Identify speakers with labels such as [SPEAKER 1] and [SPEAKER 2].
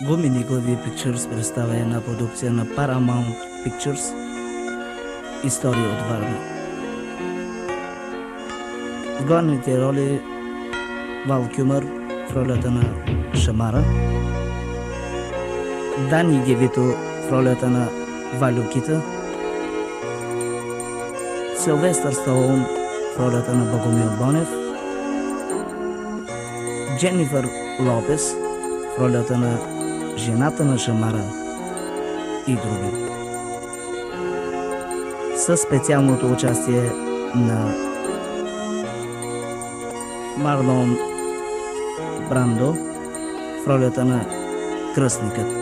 [SPEAKER 1] Гумени глави Pictures представя една продукция на Paramount Pictures. История от Варна. В главните роли Вал Кюмър в ролята на Шамара, Дани Гевито в ролята на Валю Кита, Силвестър Сталон в ролята на Богомил Бонев, Дженнифър Лопес в ролята на жената на Шамара и други. Със специалното участие на Марлон Брандо в ролята на кръстникът.